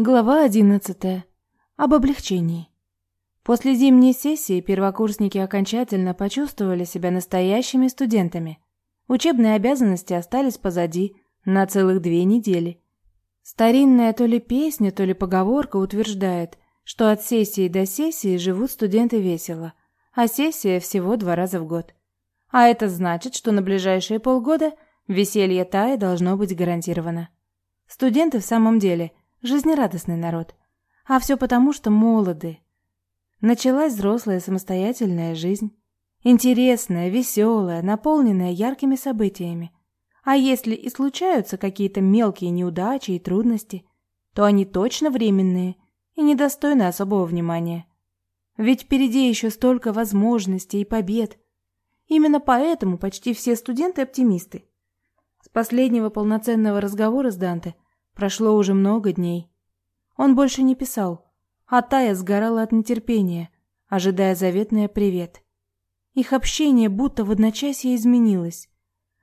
Глава одиннадцатая. Об облегчении. После зимней сессии первокурсники окончательно почувствовали себя настоящими студентами. Учебные обязанности остались позади на целых две недели. Старинная то ли песня, то ли поговорка утверждает, что от сессии до сессии живут студенты весело, а сессия всего два раза в год. А это значит, что на ближайшие полгода веселье Таи должно быть гарантировано. Студенты в самом деле – жизнерадостный народ. А все потому, что молоды. Началась взрослая самостоятельная жизнь. Интересная, веселая, наполненная яркими событиями. А если и случаются какие-то мелкие неудачи и трудности, то они точно временные и недостойны особого внимания. Ведь впереди еще столько возможностей и побед. Именно поэтому почти все студенты оптимисты. С последнего полноценного разговора с Данте – Прошло уже много дней. Он больше не писал, а Тая сгорала от нетерпения, ожидая заветное привет. Их общение будто в одночасье изменилось.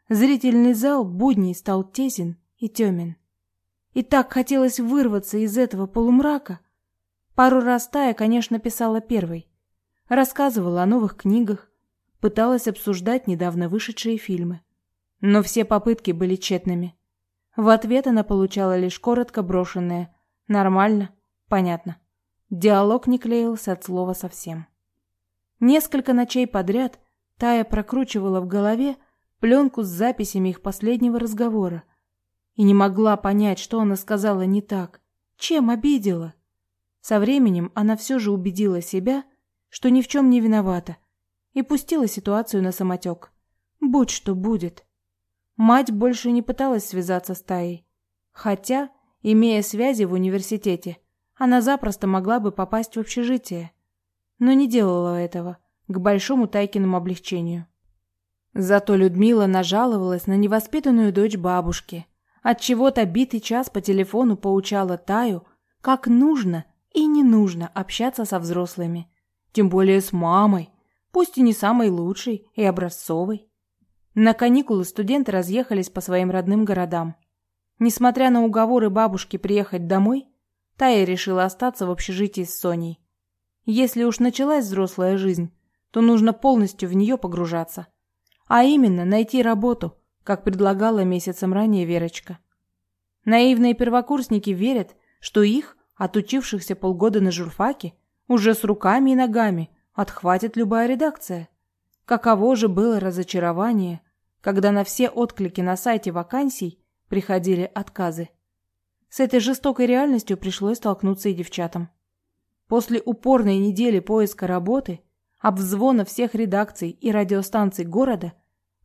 Зрительный зал будней стал тесен и темен. И так хотелось вырваться из этого полумрака. Пару раз Тая, конечно, писала первой. Рассказывала о новых книгах, пыталась обсуждать недавно вышедшие фильмы. Но все попытки были тщетными. В ответ она получала лишь коротко брошенное «нормально», «понятно». Диалог не клеился от слова совсем. Несколько ночей подряд Тая прокручивала в голове пленку с записями их последнего разговора и не могла понять, что она сказала не так, чем обидела. Со временем она все же убедила себя, что ни в чем не виновата, и пустила ситуацию на самотек. Будь что будет. Мать больше не пыталась связаться с Таей. Хотя, имея связи в университете, она запросто могла бы попасть в общежитие. Но не делала этого, к большому Тайкиному облегчению. Зато Людмила нажаловалась на невоспитанную дочь бабушки. От чего то битый час по телефону поучала Таю, как нужно и не нужно общаться со взрослыми. Тем более с мамой, пусть и не самой лучшей и образцовой. На каникулы студенты разъехались по своим родным городам. Несмотря на уговоры бабушки приехать домой, Тая решила остаться в общежитии с Соней. Если уж началась взрослая жизнь, то нужно полностью в нее погружаться. А именно найти работу, как предлагала месяцем ранее Верочка. Наивные первокурсники верят, что их, отучившихся полгода на журфаке, уже с руками и ногами отхватит любая редакция. Каково же было разочарование, когда на все отклики на сайте вакансий приходили отказы. С этой жестокой реальностью пришлось столкнуться и девчатам. После упорной недели поиска работы, обзвона всех редакций и радиостанций города,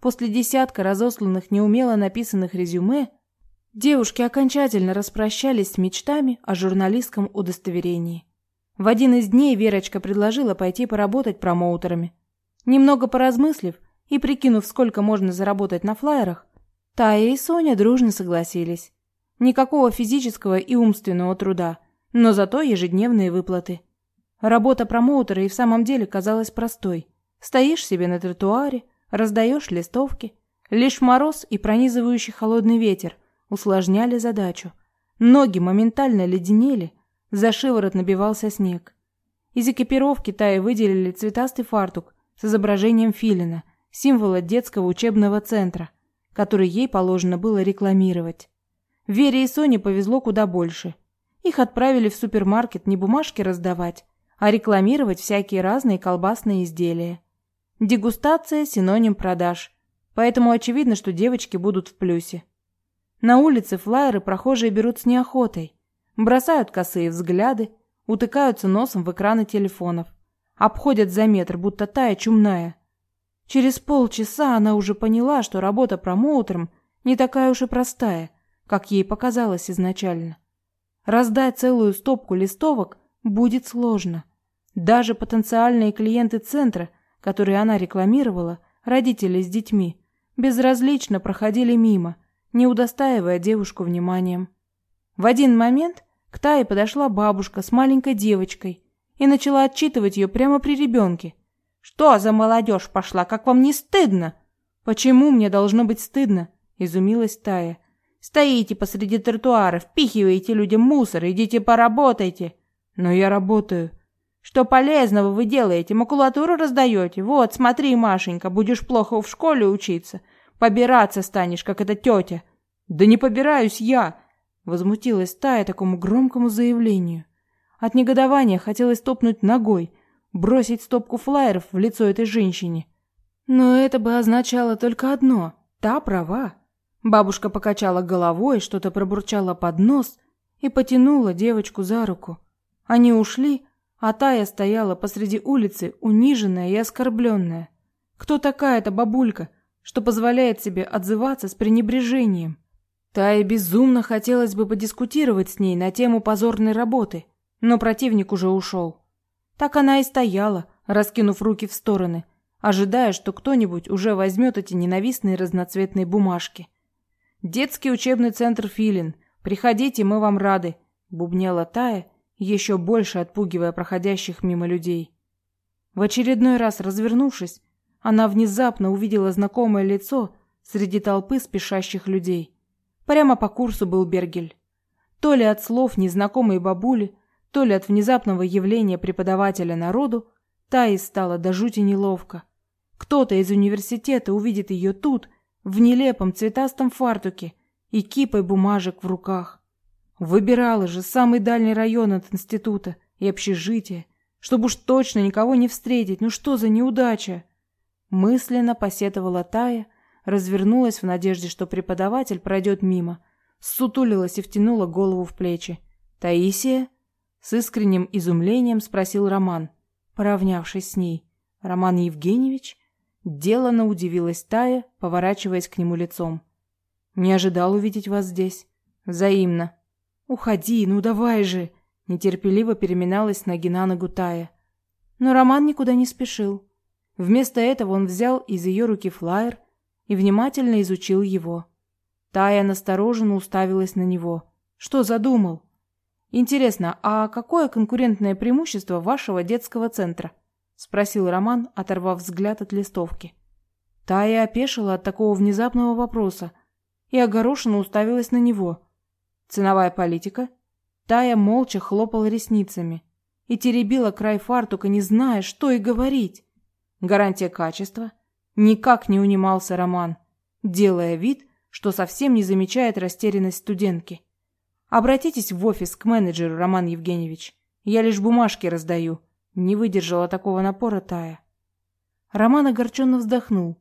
после десятка разосланных неумело написанных резюме, девушки окончательно распрощались с мечтами о журналистском удостоверении. В один из дней Верочка предложила пойти поработать промоутерами. Немного поразмыслив, и прикинув, сколько можно заработать на флаерах, Тая и Соня дружно согласились. Никакого физического и умственного труда, но зато ежедневные выплаты. Работа промоутера и в самом деле казалась простой. Стоишь себе на тротуаре, раздаешь листовки. Лишь мороз и пронизывающий холодный ветер усложняли задачу. Ноги моментально леденели, за шиворот набивался снег. Из экипировки Тае выделили цветастый фартук с изображением филина символа детского учебного центра, который ей положено было рекламировать. Вере и Соне повезло куда больше. Их отправили в супермаркет не бумажки раздавать, а рекламировать всякие разные колбасные изделия. Дегустация – синоним продаж, поэтому очевидно, что девочки будут в плюсе. На улице флаеры прохожие берут с неохотой, бросают косые взгляды, утыкаются носом в экраны телефонов, обходят за метр, будто тая чумная – Через полчаса она уже поняла, что работа промоутером не такая уж и простая, как ей показалось изначально. Раздать целую стопку листовок будет сложно. Даже потенциальные клиенты центра, которые она рекламировала, родители с детьми, безразлично проходили мимо, не удостаивая девушку вниманием. В один момент к Тае подошла бабушка с маленькой девочкой и начала отчитывать ее прямо при ребенке, что за молодежь пошла? Как вам не стыдно? Почему мне должно быть стыдно? Изумилась Тая. Стоите посреди тротуара, впихиваете людям мусор, идите поработайте. Но я работаю. Что полезного вы делаете? Макулатуру раздаете? Вот, смотри, Машенька, будешь плохо в школе учиться. Побираться станешь, как эта тетя. Да не побираюсь я, возмутилась Тая такому громкому заявлению. От негодования хотелось топнуть ногой, бросить стопку флаеров в лицо этой женщине. Но это бы означало только одно: та права. Бабушка покачала головой, что-то пробурчала под нос и потянула девочку за руку. Они ушли, а Тая стояла посреди улицы, униженная и оскорбленная. Кто такая эта бабулька, что позволяет себе отзываться с пренебрежением? Тае безумно хотелось бы подискутировать с ней на тему позорной работы, но противник уже ушел. Так она и стояла, раскинув руки в стороны, ожидая, что кто-нибудь уже возьмет эти ненавистные разноцветные бумажки. Детский учебный центр Филин. Приходите, мы вам рады, бубнела Тая, еще больше отпугивая проходящих мимо людей. В очередной раз развернувшись, она внезапно увидела знакомое лицо среди толпы спешащих людей. Прямо по курсу был Бергель. То ли от слов незнакомой бабули, то ли от внезапного явления преподавателя народу, Тае стало до жути неловко. Кто-то из университета увидит ее тут, в нелепом цветастом фартуке и кипой бумажек в руках. Выбирала же самый дальний район от института и общежития, чтобы уж точно никого не встретить. Ну что за неудача? Мысленно посетовала Тая, развернулась в надежде, что преподаватель пройдет мимо, сутулилась и втянула голову в плечи. «Таисия?» С искренним изумлением спросил Роман, поравнявшись с ней. «Роман Евгеньевич?» Делано удивилась Тая, поворачиваясь к нему лицом. «Не ожидал увидеть вас здесь. Взаимно». «Уходи, ну давай же!» Нетерпеливо переминалась ноги на ногу Тая. Но Роман никуда не спешил. Вместо этого он взял из ее руки флаер и внимательно изучил его. Тая настороженно уставилась на него. Что задумал? Интересно, а какое конкурентное преимущество вашего детского центра? спросил Роман, оторвав взгляд от листовки. Тая опешила от такого внезапного вопроса и огорошенно уставилась на него. Ценовая политика? Тая молча хлопала ресницами и теребила край фартука, не зная, что и говорить. Гарантия качества? Никак не унимался Роман, делая вид, что совсем не замечает растерянность студентки. Обратитесь в офис к менеджеру, Роман Евгеньевич. Я лишь бумажки раздаю. Не выдержала такого напора Тая. Роман огорченно вздохнул,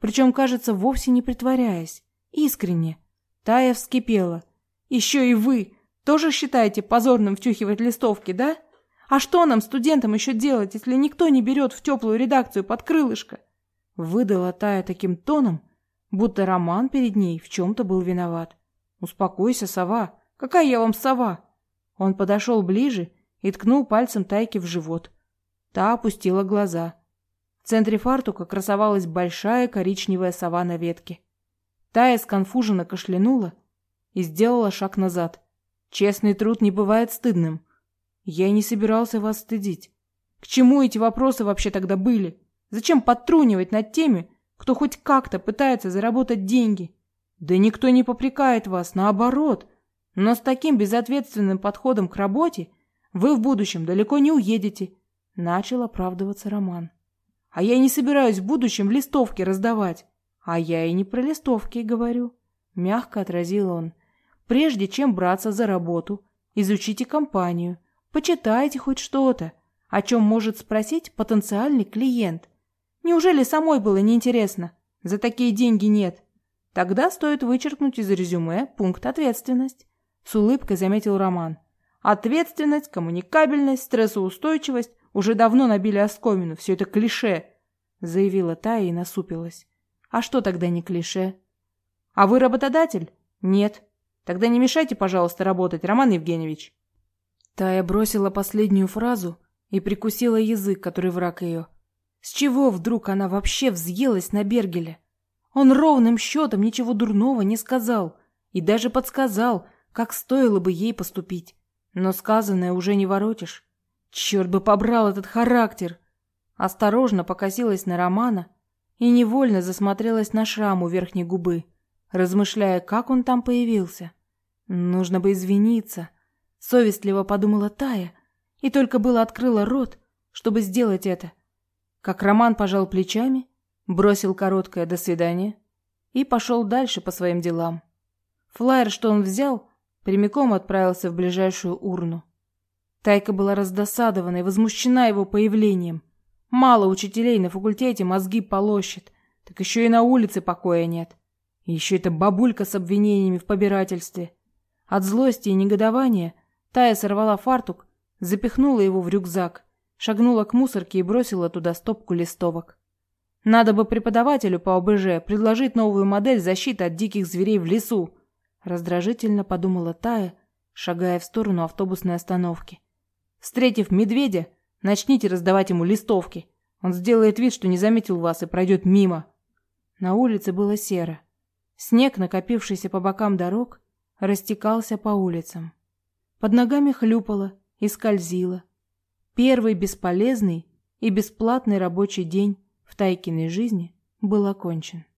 причем, кажется, вовсе не притворяясь, искренне. Тая вскипела. Еще и вы тоже считаете позорным втюхивать листовки, да? А что нам, студентам, еще делать, если никто не берет в теплую редакцию под крылышко? Выдала Тая таким тоном, будто Роман перед ней в чем-то был виноват. Успокойся, сова. Какая я вам сова? Он подошел ближе и ткнул пальцем Тайке в живот. Та опустила глаза. В центре фартука красовалась большая коричневая сова на ветке. Тая сконфуженно кашлянула и сделала шаг назад. Честный труд не бывает стыдным. Я и не собирался вас стыдить. К чему эти вопросы вообще тогда были? Зачем подтрунивать над теми, кто хоть как-то пытается заработать деньги? Да никто не попрекает вас, наоборот. Но с таким безответственным подходом к работе вы в будущем далеко не уедете, начал оправдываться Роман. А я не собираюсь в будущем листовки раздавать. А я и не про листовки говорю, мягко отразил он. Прежде чем браться за работу, изучите компанию, почитайте хоть что-то, о чем может спросить потенциальный клиент. Неужели самой было неинтересно? За такие деньги нет. Тогда стоит вычеркнуть из резюме пункт ответственность. С улыбкой заметил Роман. Ответственность, коммуникабельность, стрессоустойчивость уже давно набили оскомину. Все это клише, заявила Тая и насупилась. А что тогда не клише? А вы работодатель? Нет. Тогда не мешайте, пожалуйста, работать, Роман Евгеньевич. Тая бросила последнюю фразу и прикусила язык, который враг ее. С чего вдруг она вообще взъелась на Бергеля? Он ровным счетом ничего дурного не сказал и даже подсказал, как стоило бы ей поступить. Но сказанное уже не воротишь. Черт бы побрал этот характер! Осторожно покосилась на Романа и невольно засмотрелась на шрам у верхней губы. размышляя, как он там появился. Нужно бы извиниться, совестливо подумала Тая, и только было открыла рот, чтобы сделать это, как Роман пожал плечами, бросил короткое «до свидания» и пошел дальше по своим делам. Флаер, что он взял, прямиком отправился в ближайшую урну. Тайка была раздосадована и возмущена его появлением. Мало учителей на факультете мозги полощет, так еще и на улице покоя нет. И еще эта бабулька с обвинениями в побирательстве. От злости и негодования Тая сорвала фартук, запихнула его в рюкзак, шагнула к мусорке и бросила туда стопку листовок. Надо бы преподавателю по ОБЖ предложить новую модель защиты от диких зверей в лесу, раздражительно подумала Тая, шагая в сторону автобусной остановки. Встретив медведя, начните раздавать ему листовки. Он сделает вид, что не заметил вас и пройдет мимо. На улице было серо. Снег, накопившийся по бокам дорог, растекался по улицам. Под ногами хлюпало и скользило. Первый бесполезный и бесплатный рабочий день в Тайкиной жизни был окончен.